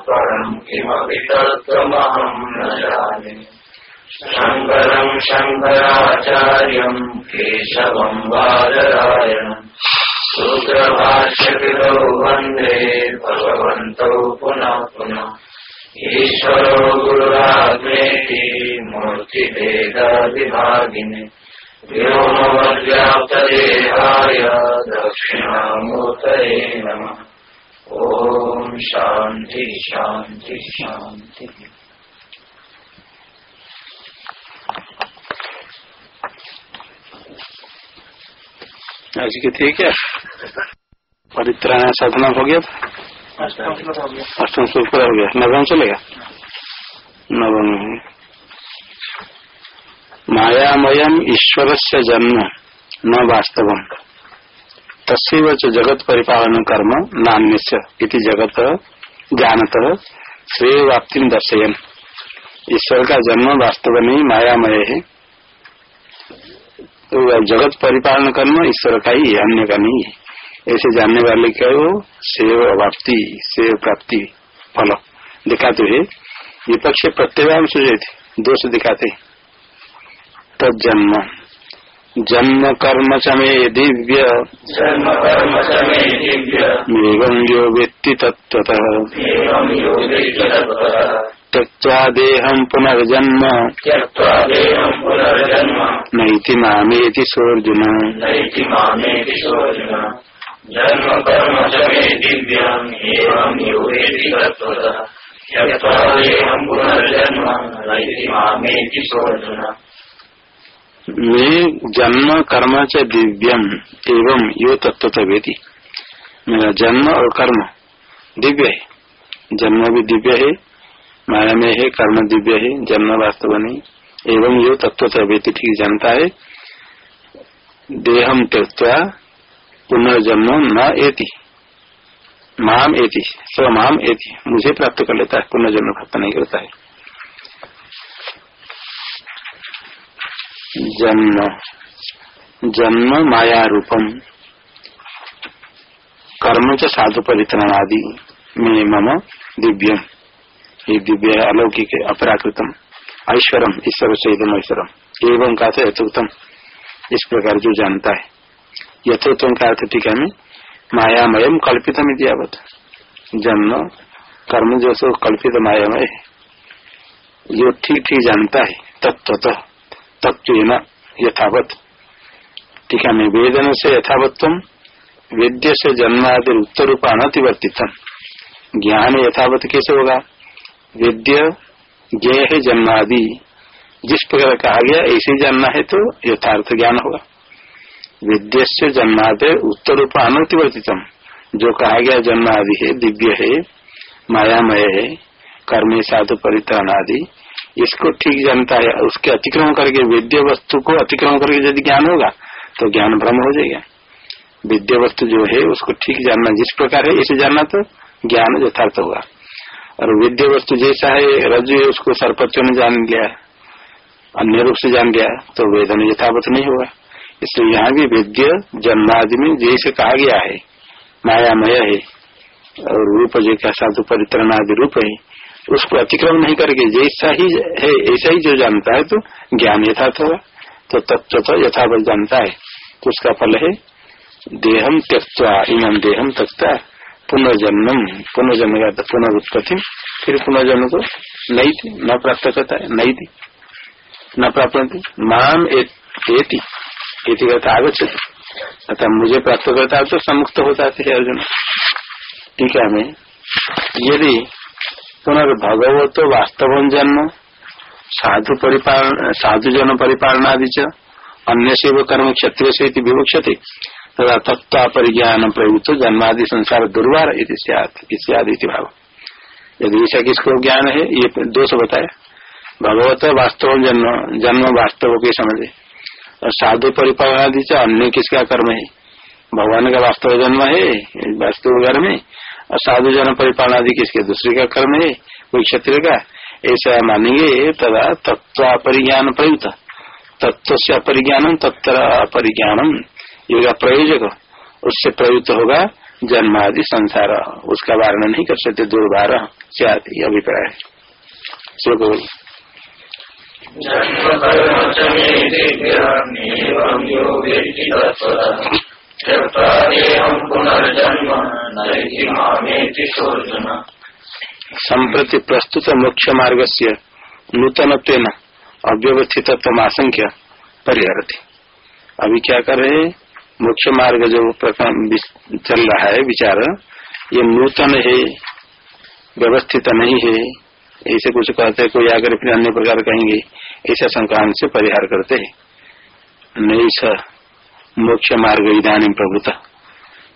परम् किमपि तत्त्वमहम् न जाने। शङ्करम् शङ्कराचार्यम् केशवम् बादरायणम् सूत्रभाष्यकृतौ वंदे, भगवन्तौ पुनः पुनः। ईश्वरो गुरुरात्मेति मूर्तिभेदाविभागिने। व्योमवद्व्याप्तदेहाय दक्षिणामूर्तये नमः। ॐ शान्ति शान्ति शान्तिः आज की थी क्या? परित्राण साधना हो गया अष्टम सूत्र पूरा हो गया। नवम चलेगा? नवम मायामयम ईश्वर से जन्म न वास्तव तस्व जगत परिपालन कर्म नान्य जगत जानत श्रेय वाप्ति दर्शयन। ईश्वर का जन्म वास्तव नहीं मायामय। है तो जगत परिपालन कर्म ईश्वर का ही है अन्य का नहीं है ऐसे जानने वाले क्या वो? सेव वाप्ति सेव प्राप्ति, फल। दिखाते है। विपक्ष प्रत्यवान थे दोष दिखाते तजन्म जन्म कर्म चमे दिव्य। जन्म कर्म दिव्य। एवं यो व्यक्ति तत्वतः एवं योगैकतत्परः त्यक्त्वा देहं पुनर्जन्म। पुनर्जन्म। नैति मामेति सोऽर्जुन। नैति मामेति सोऽर्जुन। जन्म कर्म च मे दिव्यम् एवं देहं पुनर्जन्म। नैति मामेति सोऽर्जुन। मैं जन्म कर्म च दिव्यम एवं यो तत्व वेदी मेरा जन्म और कर्म दिव्य है। जन्म भी दिव्य है, माया में है, कर्म दिव्य है, जन्म वास्तव नहीं। एवं यो तत्व वेदी ठीक जानता है। देहम त्यक्ता पुनर्जन्म न एति। माम एति, स्व माम एति। मुझे प्राप्त कर लेता है, पुनर्जन्म प्राप्त नहीं करता है। जन्म जन्म माया रूपम कर्म च साधु परित्राण आदि में मम दिव्यम। ये दिव्य है अलौकिक अपराकृतम। ऐश्वरम, ईश्वर से एकदम ऐश्वरम एवं का था यथोत्तम इस प्रकार जो जानता है। यथोत्तम का अर्थ टीका में मायामयम कल्पितम इतिहावत जन्म, कर्म जो सो कल्पित मायामय जो ठीक ठीक जानता है तत्वतः तत्व यथावत। टीका में वेदन से यथावत्व वेद्य से जन्मादि उत्तर रूप अनतिवर्तितम ज्ञान यथावत कैसे होगा? वेद्य ज्ञ है जन्मादि। जिस प्रकार कहा गया, ऐसे जानना है तो यथार्थ ज्ञान होगा। वेद्य से जन्मादि उत्तर रूप अनतिवर्तितम जो कहा गया, जन्मादि है, दिव्य है, मायामय है, कर्म साधु परित्राण आदि इसको ठीक जानता है, उसके अतिक्रमण करके, विद्य वस्तु को अतिक्रमण करके यदि ज्ञान होगा तो ज्ञान भ्रम हो जाएगा। विद्य वस्तु जो है, उसको ठीक जानना जिस प्रकार है, इसे जानना तो ज्ञान यथार्थ होगा। और विद्य वस्तु जैसा है रज है, उसको सर्पत्व ने जान लिया अन्य रूप से जान लिया तो वेदन यथावत नहीं होगा। इसलिए यहाँ भी विद्य, जन्मादि में जैसे कहा गया है, मायामय है, और रूप जैसा साधु परितरण आदि रूप है उसको अतिक्रमण नहीं करके जैसा ही है, ऐसा ही जो जानता है तो ज्ञान यथार्थ होगा तो तत्व तो यथावत जानता है। तो उसका फल है देहम त्यक्ता इमम देहम त्यक्ता पुनर्जन्म पुनर्जन्म का पुनरुत्पत्ति, फिर पुनर्जन्म को नहीं थी न प्राप्त करता है नहीं थी न प्राप्त माम एति करता आगछति अतः मुझे प्राप्त करता है तो समुक्त होता है अर्जुन। ठीक है, हमें। यदि पुनर्भगवत वास्तव जन्म साधु परिपालन साधु जन परिपालन आदि अन्य से कर्म क्षत्रिय से विवक्षते तथा तत्व परिज्ञान प्रयुक्त जन्मादि संसार दुर्वार इत्यादि भाव यदि ऐसा किसको ज्ञान है ये दोष बताया भगवत वास्तव जन्म जन्म वास्तव के समझे और साधु परिपालन आदि अन्य किसका कर्म है भगवान का वास्तव जन्म है वास्तव कर्म है और साधु जन परिपालन आदि किसके दूसरे का कर्म है कोई क्षत्रिय का। ऐसा मानेंगे तथा तत्व अपरिज्ञान प्रयुक्त। तत्व से अपरिज्ञानम तत्व अपरिज्ञानम ये प्रयोजक, उससे प्रयुक्त होगा जन्म आदि संसार। उसका वारण नहीं कर सकते, दुर्भार से अभिप्राय संप्रति प्रस्तुत मोक्ष मार्ग से नूतन अव्यवस्थित आशंक्य परिहरती। अभी क्या कर रहे हैं? मुख्य मार्ग जो चल रहा है, विचार, ये नूतन है, व्यवस्थित नहीं है, ऐसे कुछ कहते कोई आकर फिर अन्य प्रकार कहेंगे, ऐसा संक्रांत से परिहार करते हैं। नहीं मुख्य मार्ग इधानी प्रभुता।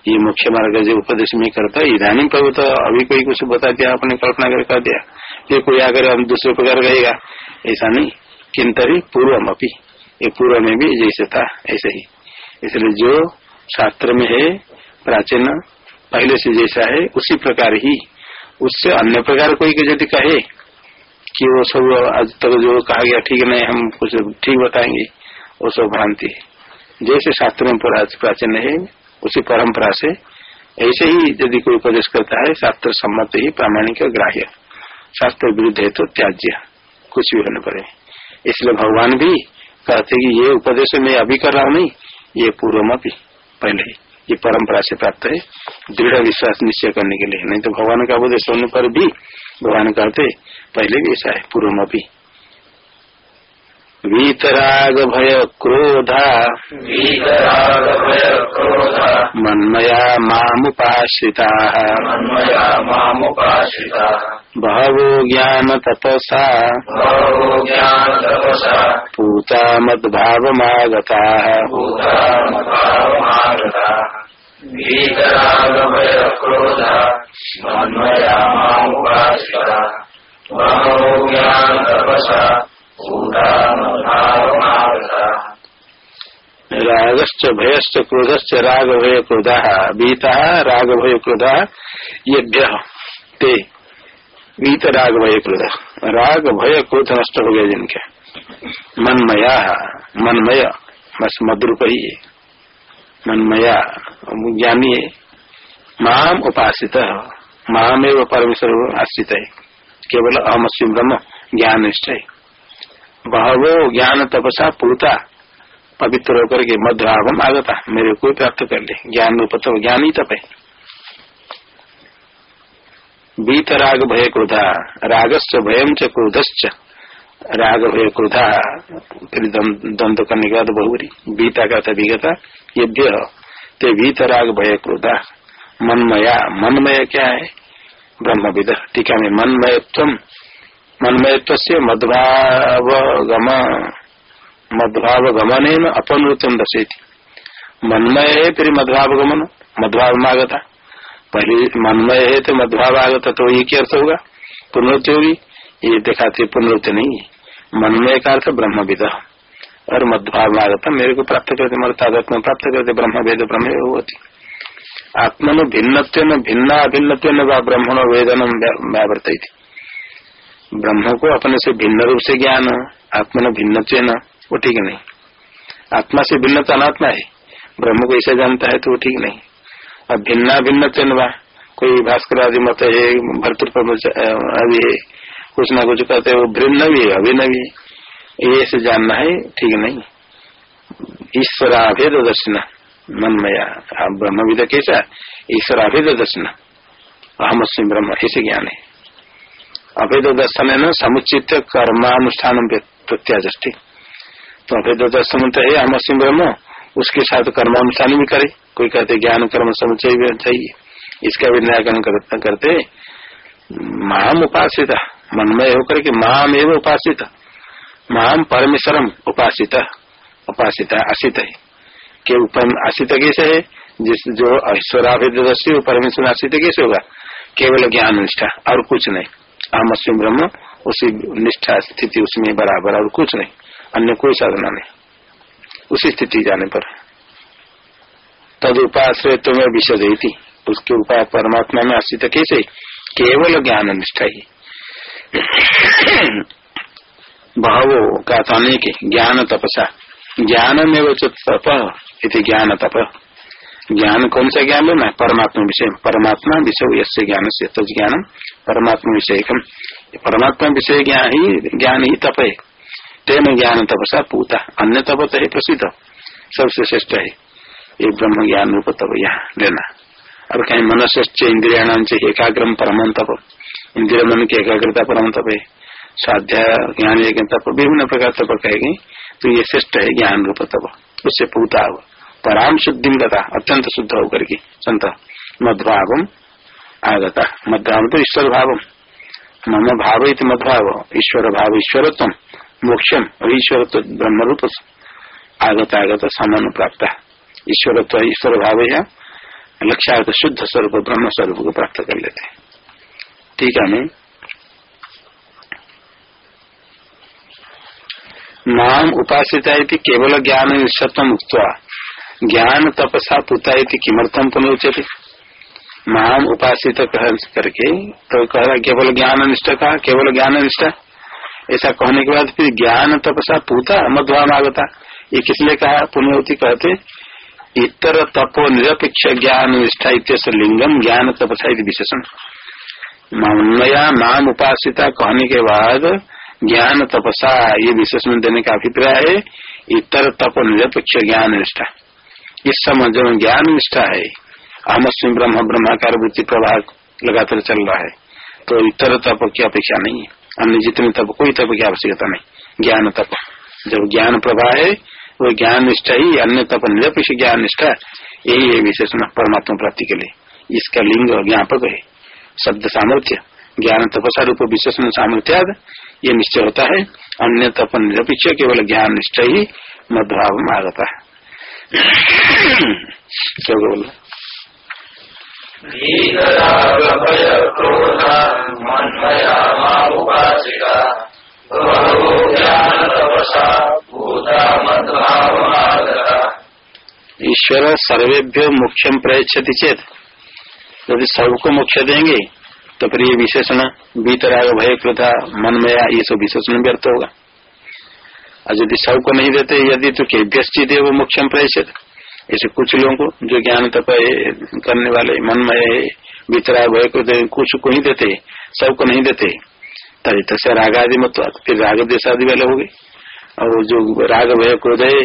ये मुख्य मार्ग जो उपदेश में करता है इधानी प्रभुत, अभी कोई कुछ बता दिया अपने कल्पना कर दिया। फिर कोई आकर हम दूसरे प्रकार कहेगा ऐसा नहीं। किंतरी पूर्वम अपी ये पूर्व में भी जैसे था, ऐसे ही। इसलिए जो शास्त्र में है, प्राचीन, पहले से जैसा है, उसी प्रकार ही। उससे अन्य प्रकार कोई यदि कहे कि वो सब आज तक जो कहा गया, ठीक नहीं, हम कुछ ठीक बताएँगे, वो सब भ्रांति है। जैसे शास्त्र में प्राचीन है उसी परंपरा से, ऐसे ही यदि कोई उपदेश करता है, शास्त्र सम्मत ही प्रामाणिक ग्राह्य। शास्त्र विरुद्ध है तो त्याज्य, कुछ भी होने पड़े इसलिए भगवान भी कहते कि ये उपदेश मैं अभी कर रहा हूँ नहीं, ये पूर्व पहले ये परंपरा से प्राप्त है, दृढ़ विश्वास निश्चय करने के लिए। नहीं तो भगवान का उपदेश होने पर भी, भगवान कहते पहले भी ऐसा है पूर्व वीतराग भय क्रोधा वीतराग भय क्रोधा मन्मया मामुपाश्रिता। मन्मया मामुपाश्रिता। बहवो ज्ञान तपसा बहवो ज्ञान तपसा पूता मद्भावमागता भूता मभावमागता वीतराग भय क्रोधा मन्मया मामुपाश्रिता। बहवो ज्ञान तपसा रागश्च भयश्च क्रोधश्च राग भय क्रोधा बीता राग भय क्रोधा ये ते बीत राग भय क्रोध। राग भय क्रोध नष्ट हो गया जिनके। मनमया, मनमय, बस मधुर ही मनमया ज्ञानी माम उपासित माम परमेश्वर आश्रित है। केवल अहमस्वी ब्रह्म, ज्ञान निश्चय बहवो ज्ञान तपसा पूता पवित्र होकर के मध्यावम आगता। मेरे को प्राप्त कर ले। ज्ञान उपत ज्ञान ही तप। बीत राग भय क्रोधा। रागस्य भयम च क्रोधश्च। राग भय क्रोधा। फिर द्वंद करने के बाद बहुरी। बीता का था विगता ये ते राग भय क्रोधा। मनमया मनमय क्या है? ब्रह्म विद टीका में मनमयत्व मनमयत्व से मधुभाव गम मधुभाव गमन अपनृत्यम दशेती मनमय है फिर मधुभाव गमन मधुभाव मागता पहले मनमय है तो मधुभाव आगता तो ये क्या अर्थ होगा? पुनरुत्ति होगी? ये दिखाते पुनरुत्ति नहीं है। मनमय का अर्थ ब्रह्म विद और मधुभाव आगत, मेरे को प्राप्त करते, मेरे तादात्म प्राप्त करते ब्रह्म वेद ब्रह्म होती। आत्मन भिन्न भिन्ना अभिन्न ब्रह्मण वेदन व्यावर्त ब्रह्म को अपने से भिन्न रूप से ज्ञान आत्मन भिन्न वो ठीक नहीं। आत्मा से भिन्न तो अनात्मा है। ब्रह्म को ऐसा जानता है तो वो ठीक नहीं। अब भिन्ना भिन्न चनवा कोई भास्कर आदि मत है भरतृ आदि है, कुछ ना कुछ कहते हैं, वो भिन्न भी है, अभिन्न भी ये से जानना है, ठीक नहीं। ईश्वर अभेद दर्शन, मनमया। ब्रह्म विद कैसा? ईश्वर अभेद दर्शन। अहम ब्रह्म, ऐसे ज्ञान है। अभेद दर्शन है न समुचित कर्मानुष्ठान प्रत्याजष्टि तो अभेद दर्शन तो है अहम अस्म ब्रह्म, उसके साथ कर्मानुष्ठान भी करे। कोई कहते, ज्ञान, कर्म समुचय भी चाहिए। इसका भी निराकरण करते महाम उपासित, मनमय होकर के महाम एवं उपासित। महाम परमेश्वरम उपासित उपासित आशित है। के आशित कैसे है? जिस, जो ऐश्वर्याभिदृष्टि परमेश्वर आशित कैसे होगा? केवल ज्ञान निष्ठा, और कुछ नहीं। अहम अस्म ब्रह्म, उसी निष्ठा स्थिति उसमें बराबर और कुछ नहीं, अन्य कोई साधना नहीं। उसी स्थिति जाने पर। तद उपाश्रय तुम्हें विषय थी। उसके उपाय परमात्मा में आश्रित कैसे? केवल ज्ञान निष्ठा ही। भावो का के ज्ञान तपसा। ज्ञान में वो तप इति ज्ञान तप। ज्ञान कौन सा ज्ञान लेना परमात्मा विषय परमात्मा विषय यश ज्ञान से तज ज्ञान परमात्मा विषय परमात्मा विषय ज्ञान ही ज्ञान ही तप है तेन ज्ञान तपसा पूता अन्य तप तो है प्रसिद्ध सबसे श्रेष्ठ है ये ब्रह्म ज्ञान रूप तप यहाँ लेना अब कहीं मनुष्य इंद्रिया से एकाग्रम परम तप इंद्रिय मन की एकाग्रता परम तप है स्वाध्याय ज्ञान तप, विभिन्न प्रकार तप कहेगी तो ये श्रेष्ठ है ज्ञान रूप तप उससे पूता हो पराम शुद्धि गता अत्यंत शुद्ध होकर के, संत मध्भाव आगता। मध्भाव तो ईश्वर भाव मम भाव इत मध्भाव ईश्वर भाव ईश्वरत्व मोक्षम और ईश्वर तो ब्रह्म रूप आगत आगत समान प्राप्त। ईश्वरत्व ईश्वर भाव है लक्ष्यार्थ शुद्ध स्वरूप, ब्रह्म स्वरूप को प्राप्त कर लेते हैं। ठीक है, मैं नाम उपासिता केवल ज्ञान निष्ठत्व मुक्त ज्ञान तपसा पुता किमर्थम पुनः माम उपासित कह करके तो कह रहा केवल ज्ञान निष्ठ कहा? केवल ज्ञान निष्ठा ऐसा कहने के बाद फिर ज्ञान तपसा पूता मध्वाम आगता ये किसलिए कहा? पुण्यवती कहते, इतर तपो निरपेक्ष ज्ञान निष्ठा इत्यस लिंगम ज्ञान तपसा विशेषण मया नाम उपासिता कहने के बाद ज्ञान तपसा ये विशेषण देने का अभिप्राय है, इतर तप निरपेक्ष ज्ञान निष्ठा इस समय जो ज्ञान निष्ठा है अहमस्वी ब्रह्म, ब्रह्माकार वृत्ति प्रभाव लगातार चल रहा है तो इतर तप की अपेक्षा नहीं है। अन्य जितने तप, कोई तप की आवश्यकता नहीं। ज्ञान तप। जब ज्ञान प्रभा है, वो ज्ञान निष्ठा ही, अन्य तप निरपेक्ष ज्ञान निष्ठा, यही है विशेषण परमात्मा प्राप्ति के लिए। इसका लिंग ज्ञापक है। शब्द सामर्थ्य। ज्ञान तपसा रूप विशेषण सामर्थ्याद, ये निश्चय होता है। अन्य तप निरपेक्ष, केवल ज्ञान निश्चय ही मध्भाव में आता है। क्या ईश्वर सर्वेभ्यो मुख्यम प्रयच्छति चेत, यदि सबको मुख्य देंगे तो फिर ये विशेषण बीतराग भय कृथा मनमया, ये सब विशेषण व्यर्थ होगा। और यदि सबको नहीं देते, यदि तो के व्यस्चित है वो मुख्यम प्रेषित ऐसे कुछ लोगों को जो ज्ञान तप करने वाले, मन में बीतराग भय कृत कुछ को ही देते, सबको नहीं देते। तभी तक से राग आदि मत फिर राग देश आदि वाले हो गए। और जो राग भय क्रोध है,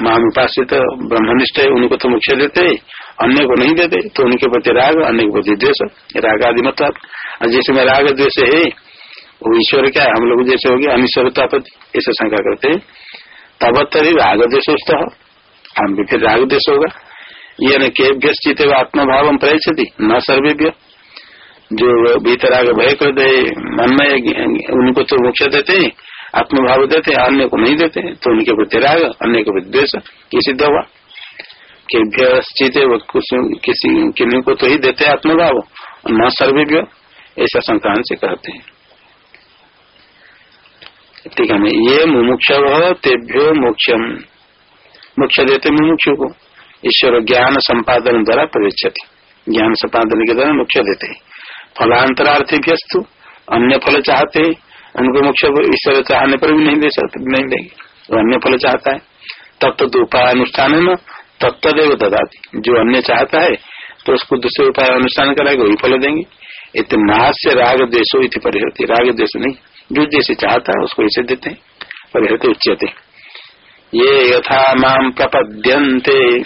महानुपासित, ब्रह्मनिष्ठ है, उनको तो मुख्य देते, अन्य को नहीं देते तो उनके प्रति राग, अन्य के प्रति द्वेष, राग आदि मतलब जैसे में राग द्वेष है वो ईश्वर क्या है? हम लोग जैसे हो गए अनिश्वरता ऐसे शंका करते हैं। तब तरी राग द्वेष हम भी फिर राग देश होगा। ये न केभ्य चित आत्मभाव हम प्रयच्छति, न सर्वेभ्य। जो भीतराग भय कर दे, मन में उनको तो मुख्य देते आत्मभाव देते अन्य को नहीं देते तो उनके प्रति राग, अन्य के प्रति द्वेष ये सिद्ध हुआ। किसी किन्हीं को तो ही देते आत्मभाव, न सर्वेभ्य, ऐसा संक्रांत से कहते हैं। ठीक है ये मुमुक्ष तेभ्यो मोक्षम। मोक्ष देते मुमुक्ष को। ईश्वर ज्ञान संपादन द्वारा प्रवेक्षति ज्ञान संपादन के द्वारा मोक्ष देते। फलांतरार्थी व्यस्तु अन्य फल चाहते, उनको मोक्ष ईश्वर चाहने पर भी नहीं दे सकते, नहीं देंगे। वो अन्य फल चाहता है। तत्व तो उपाय अनुष्ठान है न तत्वदेव ददाती। जो अन्य चाहता है तो उसको दूसरे उपाय अनुष्ठान कराएगा, वही फल देंगे। इतना राग देशो इति परिहरती राग देश नहीं। जो जैसे चाहता है उसको ऐसे देते हैं परिहरते उच्चते ये यथा माम प्रपद्यन्ते।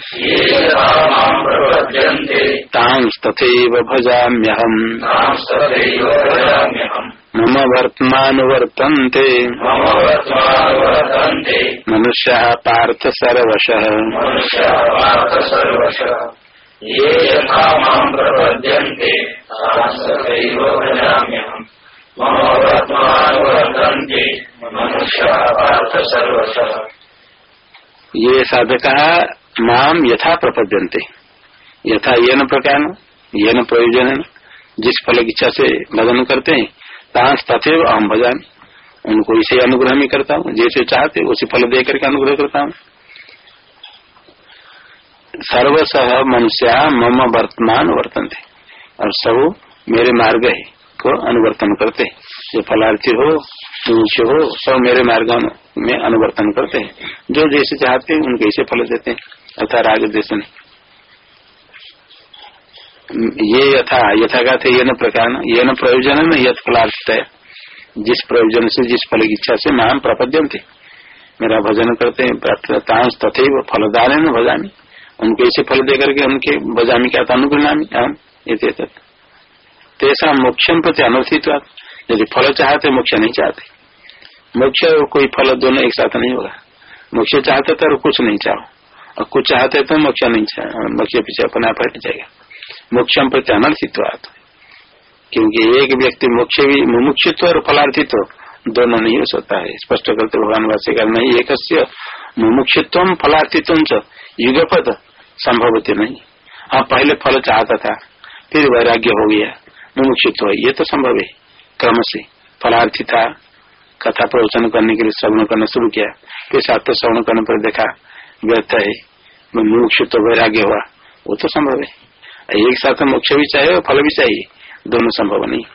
तांस्तथैव भजाम्यहम्। मम वर्तमानुवर्तन्ते। मनुष्य पार्थ सर्वश। ये यथा माँ प्रपद्यन्ते तांस्तथैव भजाम्यहम्। ये साधक माम यथा प्रपद्यंते यथा ये न प्रकार ये न प्रयोजन जिस फल की इच्छा से भजन करते हैं, तांस तथे अहम भजन उनको इसे अनुग्रह में करता हूँ, जैसे चाहते, उसे फल दे करके अनुग्रह करता हूँ। सर्वस मनुष्य मम वर्तमान वर्तन थे और सब मेरे मार्ग है। को अनुवर्तन करते जो फलार्थी हो ऊँचे हो, सब मेरे मार्ग में अनुवर्तन करते हैं। जो जैसे चाहते हैं, उनके ऐसे फल देते हैं। अर्थात राग देश ये यथा यथा का थे ये न प्रकार ये न प्रयोजन न यथ फलार्थ जिस प्रयोजन से, जिस फल की इच्छा से महान प्रपद्यम थे। मेरा भजन करते हैं तथे फलदान है भजामी। उनको ऐसे फल दे करके उनके भजामी क्या अनुगुणामी हम ये तेसा मोक्षम प्रति अनर्थित यदि फल चाहते, मोक्ष नहीं चाहते। मोक्ष कोई फल दोनों एक साथ नहीं होगा। मोक्ष चाहते तो कुछ नहीं चाहो। और कुछ चाहते तो मोक्ष नहीं मोक्ष पीछे अपना हट जाएगा। मोक्षम प्रति अनर्थित्व क्योंकि एक व्यक्ति मोक्ष भी मुमुक्षित्व और फलार्थित्व दोनों नहीं हो सकता है। स्पष्ट करते भगवान वास्य नहीं एक मुमुक्षित्व, फलार्थित्व युगपद संभवती नहीं। हाँ पहले फल चाहता था, फिर वैराग्य हो गया। मुमुक्षित्व ये तो संभव है। क्रम से फलार्थी था कथा प्रवचन करने के लिए श्रवण करना शुरू किया। फिर साथ श्रवण करने पर देखा, व्यर्थ है मोक्ष तो वैराग्य हुआ। वो तो संभव है। एक साथ मोक्ष भी चाहिए और फल भी चाहिए। दोनों संभव नहीं।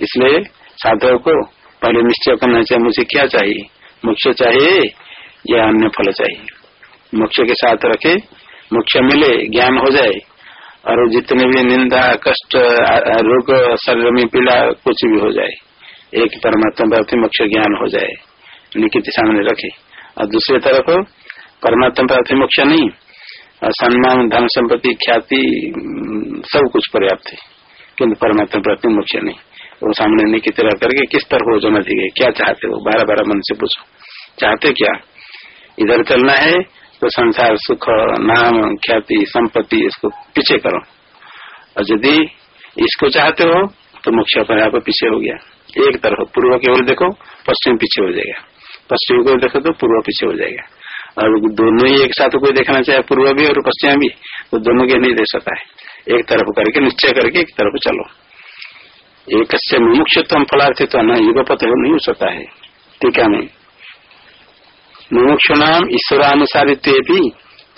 इसलिए साधक को पहले निश्चय करना चाहिए, मुझे क्या चाहिए? मोक्ष चाहिए या अन्य फल चाहिए? मोक्ष के साथ रखे, मोक्ष मिले, ज्ञान हो जाए और जितने भी निंदा, कष्ट रोग शरीर में पीड़ा, कुछ भी हो जाए, एक परमात्मा प्राप्ति मोक्ष ज्ञान हो जाए निकित सामने रखे। और दूसरी तरफ़, परमात्मा प्राप्ति मोक्ष नहीं सम्मान, धन संपत्ति, ख्याति, सब कुछ पर्याप्त है। किन्तु परमात्मा प्राप्ति मोक्ष नहीं। वो सामने निकित रह करके किस तरह हो जाना चाहिए क्या चाहते हो? बारह बारह मन से पूछो। चाहते क्या? इधर चलना है तो संसार सुख, नाम, ख्याति, संपत्ति, इसको पीछे करो। और यदि इसको चाहते हो तो मोक्ष अपने आप पीछे हो गया। एक तरफ़ पूर्व की ओर देखो, पश्चिम पीछे हो जाएगा। पश्चिम की ओर देखो तो पूर्व पीछे हो जाएगा। और दोनों ही एक साथ कोई देखना चाहे, पूर्व भी और पश्चिम भी तो दोनों के नहीं दे सकता है। एक तरफ़ करके, निश्चय करके एक तरफ़ चलो। एक मुमुक्षुत्व फलार्थी तो न युगपत नहीं हो सकता है। ठीक है, नहीं? मुमुक्षु नाम ईश्वरानुसारित्व भी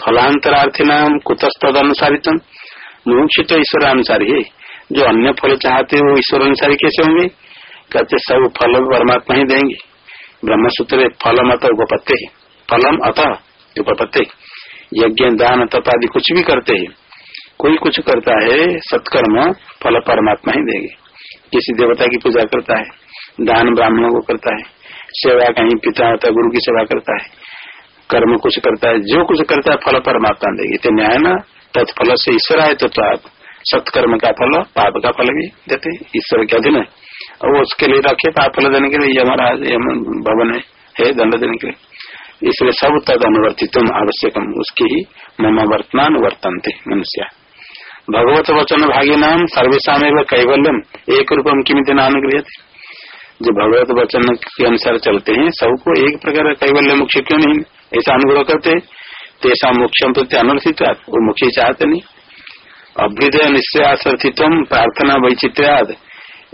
फलांतरार्थी नाम कुतस्तद अनुसारित मुमुक्षु तो ईश्वरानुसारी। है जो अन्य फल चाहते हो ईश्वर अनुसारी कैसे होंगे? कहते, सब फल परमात्मा ही देंगे। ब्रह्म सूत्र फलम अत उपपत्ति फलम अतः उपपत्ति यज्ञ, दान, तप आदि कुछ भी करते हैं। कोई कुछ करता है, सत्कर्म फल परमात्मा ही देंगे। किसी देवता की पूजा करता है, दान ब्राह्मणों को करता है। सेवा कहीं पिता होता गुरु की सेवा करता है, कर्म कुछ करता है, जो कुछ करता है, फल परमात्मा देगी। तो न्याय न? तत्फल से ईश्वर आए तो आप सत्कर्म का फल, पाप का फल भी देते ईश्वर के अधीन है। और उसके लिए रखे, पाप फल देने के लिए यम भवन है है दंड देने के लिए। इसलिए सब तद अनुवर्तित आवश्यक उसकी ही मम वर्तमान वर्तनते, मनुष्य। भगवत वचन भागी नाम सर्वेशा में कैवल्यम, एक रूपम किमित अनुग्रह जो भगवत वचन के अनुसार चलते हैं सबको एक प्रकार कैवल्य मुख्य क्यों नहीं? ऐसा अनुग्रह करते तेसा मोक्षम प्रति अनुर्थित वो मुख्य चाहते नहीं। अभ्युदय निश्चयासर्थित्व प्रार्थना वैचित्र्याद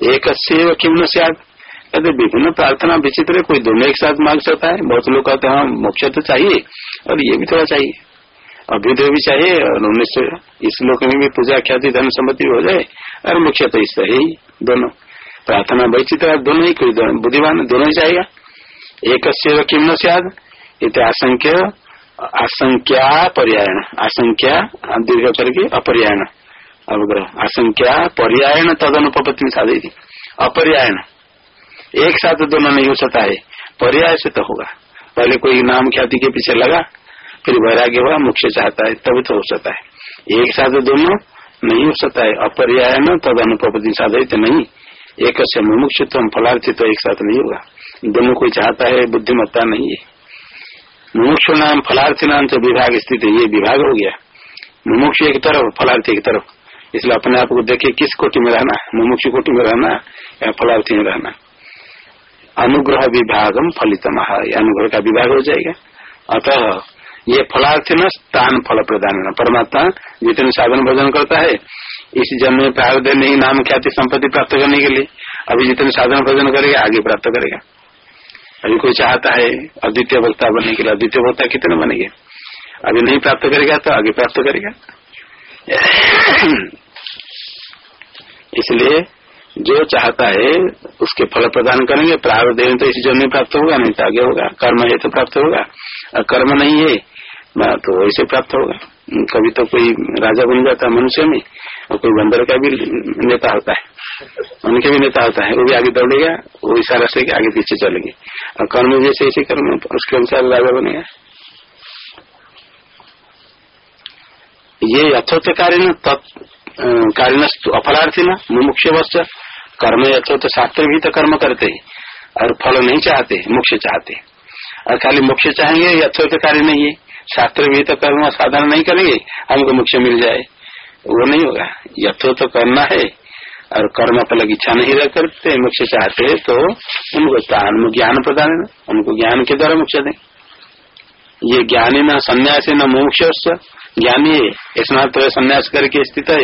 एक किम न कहते विभिन्न प्रार्थना विचित्र कोई दोनों एक साथ मांग सकता है। बहुत लोग कहते हैं हाँ, मोक्ष तो चाहिए और ये भी थोड़ा चाहिए। अभ्युदय भी चाहिए और उन्नीस इस लोक में भी पूजा ख्याति धन सम्मति हो जाए और मुख्य तो इस ही दोनों। प्रार्थना वैचित्र दोनों ही कोई बुद्धिमान दोनों ही चाहिए। एक किम न सियाद? इत आशंक्य आशंक्या पर्यायण। आशंक्या, दीर्घ करके अपरियायण। अवग्रह। आशंका पर्यायण तद अनुपत्ति साधे थी अपर्यायण। एक साथ दोनों नहीं हो सकता है। पर्याय से तो होगा। पहले कोई नाम ख्याति के पीछे लगा, फिर वैराग्य हुआ मुख्य चाहता है तभी तो हो सकता है। एक साथ दोनों नहीं हो सकता है। अपर्यायण तद अनुपत्ति साधे नहीं। एक से मुमुक्षुत्व फलार्थी तो एक साथ नहीं होगा। दोनों कोई चाहता है, बुद्धिमत्ता नहीं है। मुमुक्षु नाम फलार्थी नाम से विभाग स्थित है, ये विभाग हो गया। मुमुक्ष एक तरफ़ फलार्थी एक तरफ़। इसलिए अपने आप को देखे किस कोटि में रहना मुमुक्ष कोटि में रहना या फलार्थी में रहना अनुग्रह विभागम फलितम। अनुग्रह का विभाग हो जाएगा। अतः ये फलार्थी न स्थान फल प्रदान परमात्मा जितने साधन भोजन करता है इस जन्म में प्रारूदय नहीं नाम ख्याति संपत्ति प्राप्त करने के लिए अभी जितने साधन भोजन करेगा, आगे प्राप्त करेगा। अभी कोई चाहता है अद्वितीय वक्ता बनने के लिए, अद्वितीय वक्ता कितने बनेंगे? अभी नहीं प्राप्त करेगा तो आगे प्राप्त करेगा। इसलिए जो चाहता है, उसके फल प्रदान करेंगे। प्रारब्ध तो इस जन्म में प्राप्त होगा, नहीं तो आगे होगा। कर्म है तो प्राप्त होगा। और कर्म नहीं है तो वैसे प्राप्त होगा। कभी तो कोई राजा बन जाता मनुष्य में और कोई बंदर का भी नेता होता है। उनके भी नेता होता है। वो भी आगे दौड़ेगा, वो इशारा से आगे पीछे चलेंगे। और कर्म जैसे ऐसे कर्म उसके अनुसार राजा बनेगा। ये यथोत कार्य कारिण अपरार्थी ना मुमुक्ष वर्ष कर्म यथोत शास्त्र भी तो कर्म करते और फल नहीं चाहते, मोक्ष चाहते। और खाली मोक्ष चाहेंगे यथोत कार्य नहीं है। शास्त्र भी तो कर्म साधन नहीं करेंगे, हमको मोक्ष मिल जाए। वो नहीं होगा। यथो तो करना है और कर्म फल इच्छा नहीं रह करते, मोक्ष चाहते तो उनको ज्ञान प्रदान है उनको ज्ञान के द्वारा मोक्ष दें। ये ज्ञानी न संन्यास न मोक्ष ज्ञानी स्नात संन्यास करके स्थित है,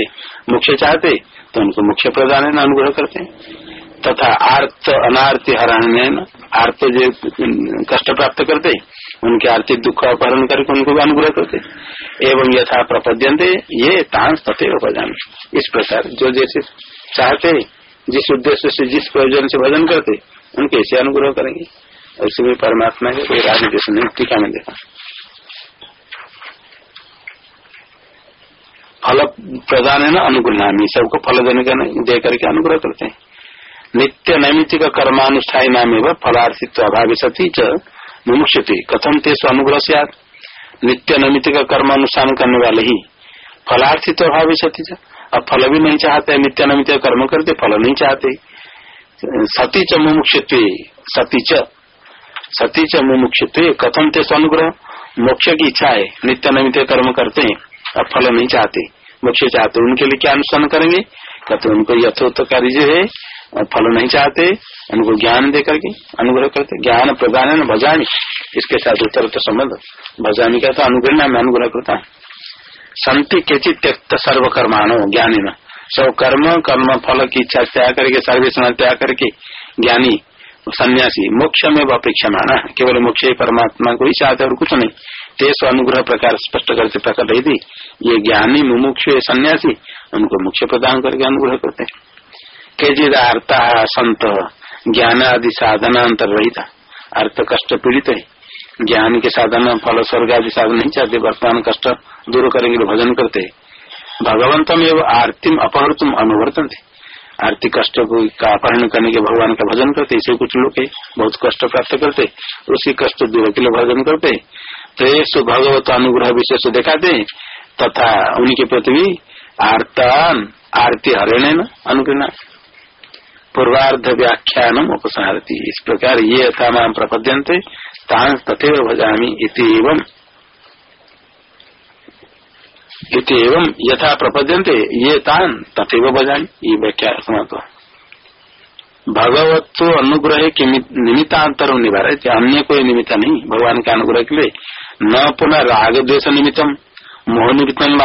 मोक्ष चाहते तो उनको मोक्ष प्रदान है न अनुग्रह करते हैं। तथा आर्थ अनार्थ हरण आर्थ जो कष्ट प्राप्त करते, उनके आर्थिक दुख अपहरण करके उनको भी अनुग्रह करते। एवं यथा प्रपद्यंते ये तांस तथे भजन। इस प्रकार जो जैसे चाहते, जिस उद्देश्य से, जिस प्रयोजन से भजन करते, उनके ऐसे अनुग्रह करेंगे। ऐसे भी परमात्मा के, कोई राजनीति नहीं, टीका में देखा। फल प्रदान है ना अनुग्रह सबको फल देने का दे करके अनुग्रह करते हैं। नित्य नैमित्तिक कर्मानुष्ठाई नाम फलार्थित्व अभावी सती च मुमुक्षति। कथम तेज अनुग्रह से नित्य नमित का कर्म अनुष्ठान करने वाले ही। फलार्थी फलार्थित्व अभावी सती अब फल भी नहीं चाहते, नित्य नैमित्तिक कर्म करते, फल नहीं चाहते। सती च मुमुक्षत्व, सती च। सती च मुमुक्षत्व कथम तेज अनुग्रह मोक्ष की इच्छा है, नित्य नमित कर्म करते हैं, अब फल नहीं चाहते। मोक्ष चाहते उनके लिए क्या अनुष्ठान करेंगे? कहते उनको यथोत्थ कार्य है फल नहीं चाहते, उनको ज्ञान दे करके अनुग्रह करते, ज्ञान प्रदान है भजानी। इसके साथ उत्तर तो संबंध। भजानी का तो अनुग्रह में अनुग्रह करता। संति के त्यक्त सर्व कर्माणो ज्ञानी न। सब कर्म कर्म, फल की इच्छा त्याग करके, सर्वेक्षण त्याग करके ज्ञानी, सन्यासी मोक्ष में अपेक्षा माना केवल मोक्ष ही परमात्मा को ही चाहते और कुछ नहीं। तेज अनुग्रह प्रकार स्पष्ट करते प्रकट रही थी ये ज्ञानी, मुमुक्ष सन्यासी, उनको मोक्ष प्रदान करके अनुग्रह करते। हैं केजिद संत ज्ञान आदि साधनांतर रहित। अर्थ कष्ट पीड़ित है। ज्ञान के साधन, फल, स्वर्ग आदि साधन नहीं चाहते, वर्तमान कष्ट दूर करेंगे, भजन करते। भगवंतम एवं आरती अपहृतुम अनुवर्तन थे आर्थिक कष्ट को का अपहरण करने के भगवान का भजन करते, इसे कुछ लोग बहुत कष्ट प्राप्त करते। उसी कष्ट दूर के लिए भजन करते। तेज भगवत अनुग्रह विशेष दिखाते। तथा उनके प्रति भी आर्तान, आरती हरण अनुग्रह। पूर्वार्ध व्याख्यान उपसंहरती इस प्रकार ये यथा नाम प्रपद्यंते तथे भजामी एवं यथा प्रपद्यंते ये तान तथे भजामी। ये व्याख्या समाप्त भगवत अनुग्रह के निमित्तांतर निवार अन्य कोई निमित्त नहीं। भगवान के अनुग्रह के लिए न पुनः राग द्वेष निमित्तम मोह निमित्तम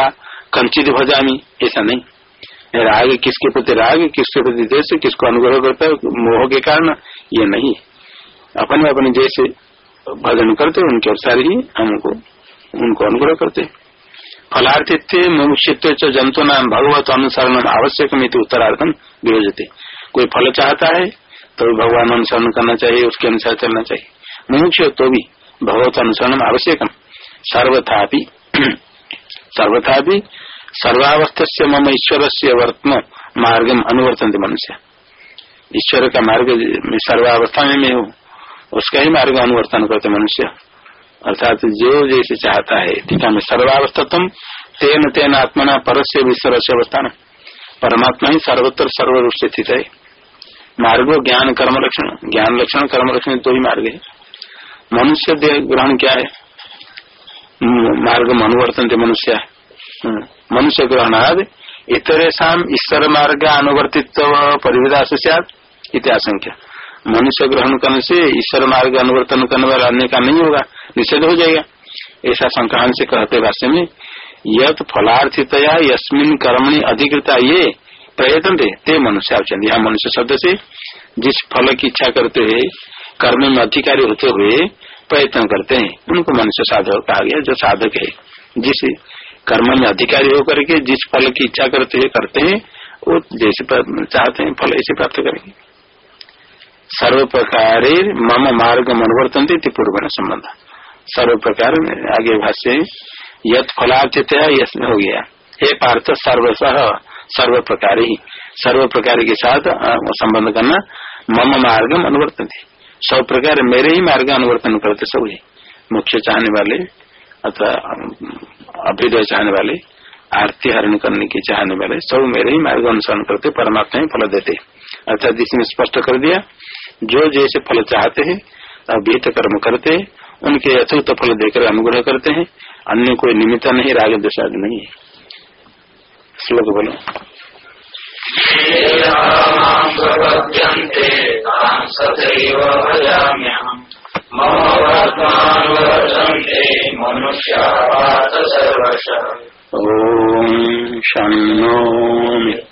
कंचित भजामी, ऐसा नहीं। राग, किसके प्रति राग, किसके प्रति देश, किसको अनुग्रह करता है, मोह के कारण, ये नहीं अपने अपने जैसे भजन करते उनके अनुसार ही हमको, उनको अनुग्रह करते फलार्थित्व मुमुक्षित्व जंतु नाम भगवत अनुसरण आवश्यक मित्र उत्तरार्थम विरोजते। कोई फल चाहता है तो भगवान अनुसरण करना चाहिए, उसके अनुसार चलना चाहिए। मुमुक्ष तो भी भगवत अनुसरण आवश्यक सर्वथा सर्वथा भी सर्वावस्थ से मम ईश्वर से वर्तम मार्ग अनुवर्तन मनुष्य। ईश्वर का मार्ग सर्वावस्था में मैं हूँ, उसका ही मार्ग अनुवर्तन करते मनुष्य। अर्थात जो जैसे चाहता है, ठीक है सर्वावस्था तुम तेन तेन आत्मना पर से ईश्वर से अवस्थान। परमात्मा ही सर्वत्र सर्वरूप से स्थित है। मार्गो ज्ञान कर्म लक्षण, ज्ञान लक्षण कर्म लक्षण दो ही मार्ग है। मनुष्य ग्रहण क्या है? मार्ग अनुवर्तन थे मनुष्य। मनुष्य ग्रहण ग्रहणाद इतरेशा ईश्वर मार्ग अनुवर्तित्व परिविदास इत्याशंख्या मनुष्य ग्रहण करने से ईश्वर मार्ग अनुवर्तन करने वाला अन्य का नहीं होगा। निषेध हो जाएगा। ऐसा संक्रांत से कहते भाष्य में यद फलार्थितया यस्मिन कर्मणि अधिकृता ये प्रयत्न थे ते मनुष्य यहाँ मनुष्य शब्द से जिस फल की इच्छा करते हुए कर्म में अधिकारी होते हुए प्रयत्न करते हैं, उनको मनुष्य साधक कहा गया, जो साधक है। जिस कर्म में अधिकारी होकर के जिस फल की इच्छा करते हैं करते हैं, वो जैसे चाहते हैं, फल ऐसे प्राप्त करेंगे। सर्व प्रकार मम मार्ग अनुवर्तन थे पूर्व संबंध। सर्व प्रकार आगे भाष्य यथ फलाचित हो गया। हे पार्थ, सर्वश सर्व प्रकार ही। सर्व प्रकार के साथ संबंध करना मम मार्गम अनुवर्तन थे सब प्रकार मेरे ही मार्ग अनुवर्तन करते सब मुख्य चाहने वाले अथवा अभ्युदय चाहने वाले, आरती हरण करने के चाहने वाले, सब मेरे ही मार्ग अनुसरण करते, परमात्मा ही फल देते। अर्थात इसमें स्पष्ट कर दिया, जो जैसे फल चाहते हैं, अभीत कर्म करते उनके यथोक्त फल देकर अनुग्रह करते हैं, अन्य कोई निमित्त नहीं राग दशाद नहीं श्लोक बोलो। मनुष्य ओम शो मित्र।